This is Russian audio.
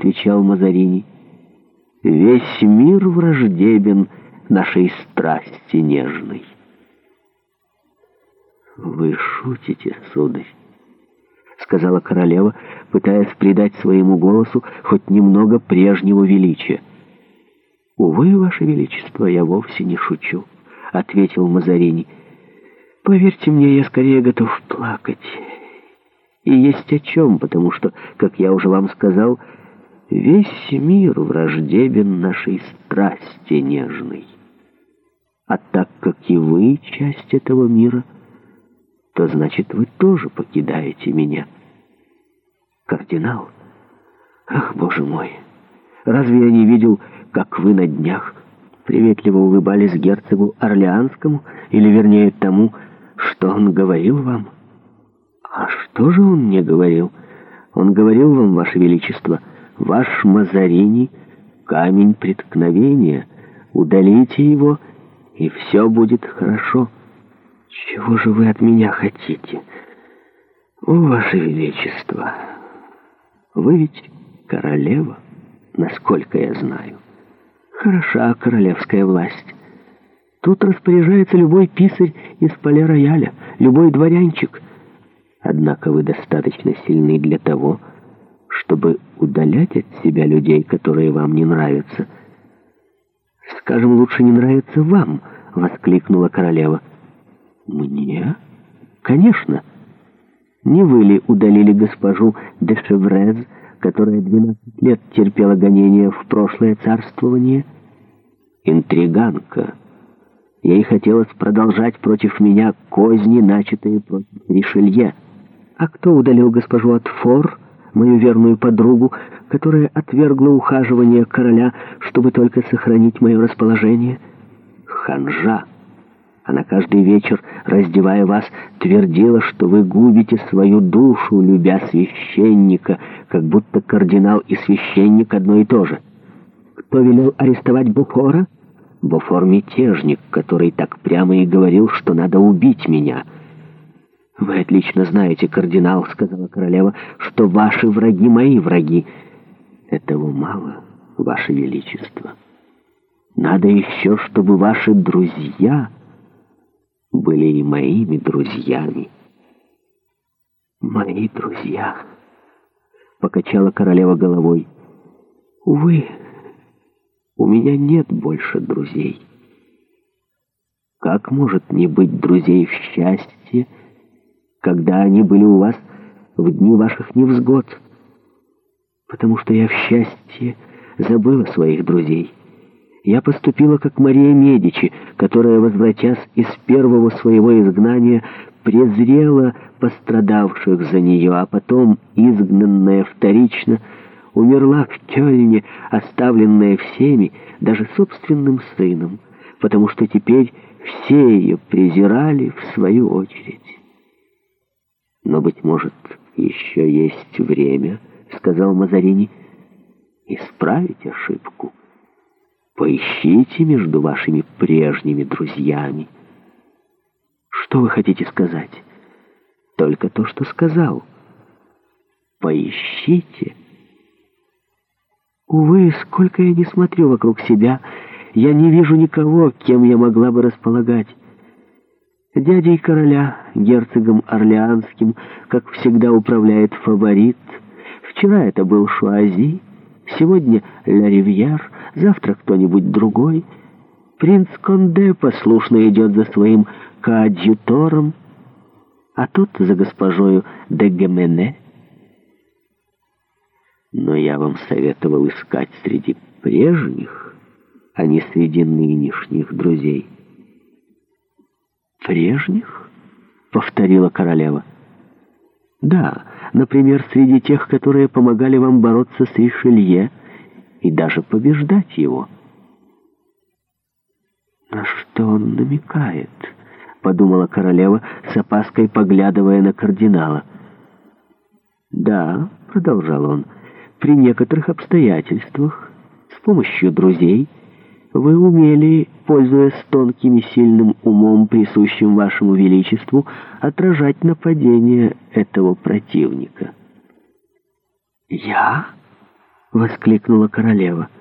отвечал Мазарини. «Весь мир враждебен нашей страсти нежной». «Вы шутите, сударь», — сказала королева, пытаясь придать своему голосу хоть немного прежнего величия. «Увы, ваше величество, я вовсе не шучу», — ответил Мазарини. «Поверьте мне, я скорее готов плакать». И есть о чем, потому что, как я уже вам сказал, — Весь мир враждебен нашей страсти нежной. А так как и вы часть этого мира, то значит вы тоже покидаете меня. Кардинал, ах, боже мой, разве я не видел, как вы на днях приветливо улыбались герцогу Орлеанскому, или вернее тому, что он говорил вам? А что же он мне говорил? Он говорил вам, ваше величество, — ваш Мазарини — камень преткновения. Удалите его, и все будет хорошо. Чего же вы от меня хотите? О, ваше величество, вы ведь королева, насколько я знаю. Хороша королевская власть. Тут распоряжается любой писарь из поля рояля, любой дворянчик. Однако вы достаточно сильны для того, чтобы чтобы удалять от себя людей, которые вам не нравятся. «Скажем, лучше не нравится вам!» — воскликнула королева. «Мне? Конечно! Не вы ли удалили госпожу де Шеврез, которая 12 лет терпела гонения в прошлое царствование? Интриганка! Ей хотелось продолжать против меня козни, начатые против Ришелье. А кто удалил госпожу от фор?» мою верную подругу, которая отвергла ухаживание короля, чтобы только сохранить мое расположение? Ханжа! Она каждый вечер, раздевая вас, твердила, что вы губите свою душу, любя священника, как будто кардинал и священник одно и то же. Кто велел арестовать Буфора? Буфор — мятежник, который так прямо и говорил, что надо убить меня — «Вы отлично знаете, кардинал», — сказала королева, — «что ваши враги мои враги». «Этого мало, ваше величество. Надо еще, чтобы ваши друзья были и моими друзьями». «Мои друзья», — покачала королева головой. «Увы, у меня нет больше друзей». «Как может не быть друзей в счастье?» когда они были у вас в дни ваших невзгод, потому что я в счастье забыла своих друзей. Я поступила как Мария Медичи, которая, возвратясь из первого своего изгнания, презрела пострадавших за нее, а потом, изгнанная вторично, умерла в Кёльне, оставленная всеми, даже собственным сыном, потому что теперь все ее презирали в свою очередь». Но, быть может, еще есть время, — сказал Мазарини, — исправить ошибку. Поищите между вашими прежними друзьями. Что вы хотите сказать? Только то, что сказал. Поищите. Увы, сколько я не смотрю вокруг себя, я не вижу никого, кем я могла бы располагать. Дядей короля, герцогом Орлеанским, как всегда управляет фаворит. Вчера это был Шуази, сегодня Ля Ривьер, завтра кто-нибудь другой. Принц Конде послушно идет за своим коадьютором, а тот за госпожою де Гемене. Но я вам советовал искать среди прежних, а не среди нынешних друзей. «Прежних?» — повторила королева. «Да, например, среди тех, которые помогали вам бороться с Ришелье и даже побеждать его». «На что он намекает?» — подумала королева, с опаской поглядывая на кардинала. «Да», — продолжал он, — «при некоторых обстоятельствах, с помощью друзей». Вы умели, пользуясь тонким и сильным умом, присущим вашему величеству, отражать нападение этого противника. «Я?» — воскликнула королева. —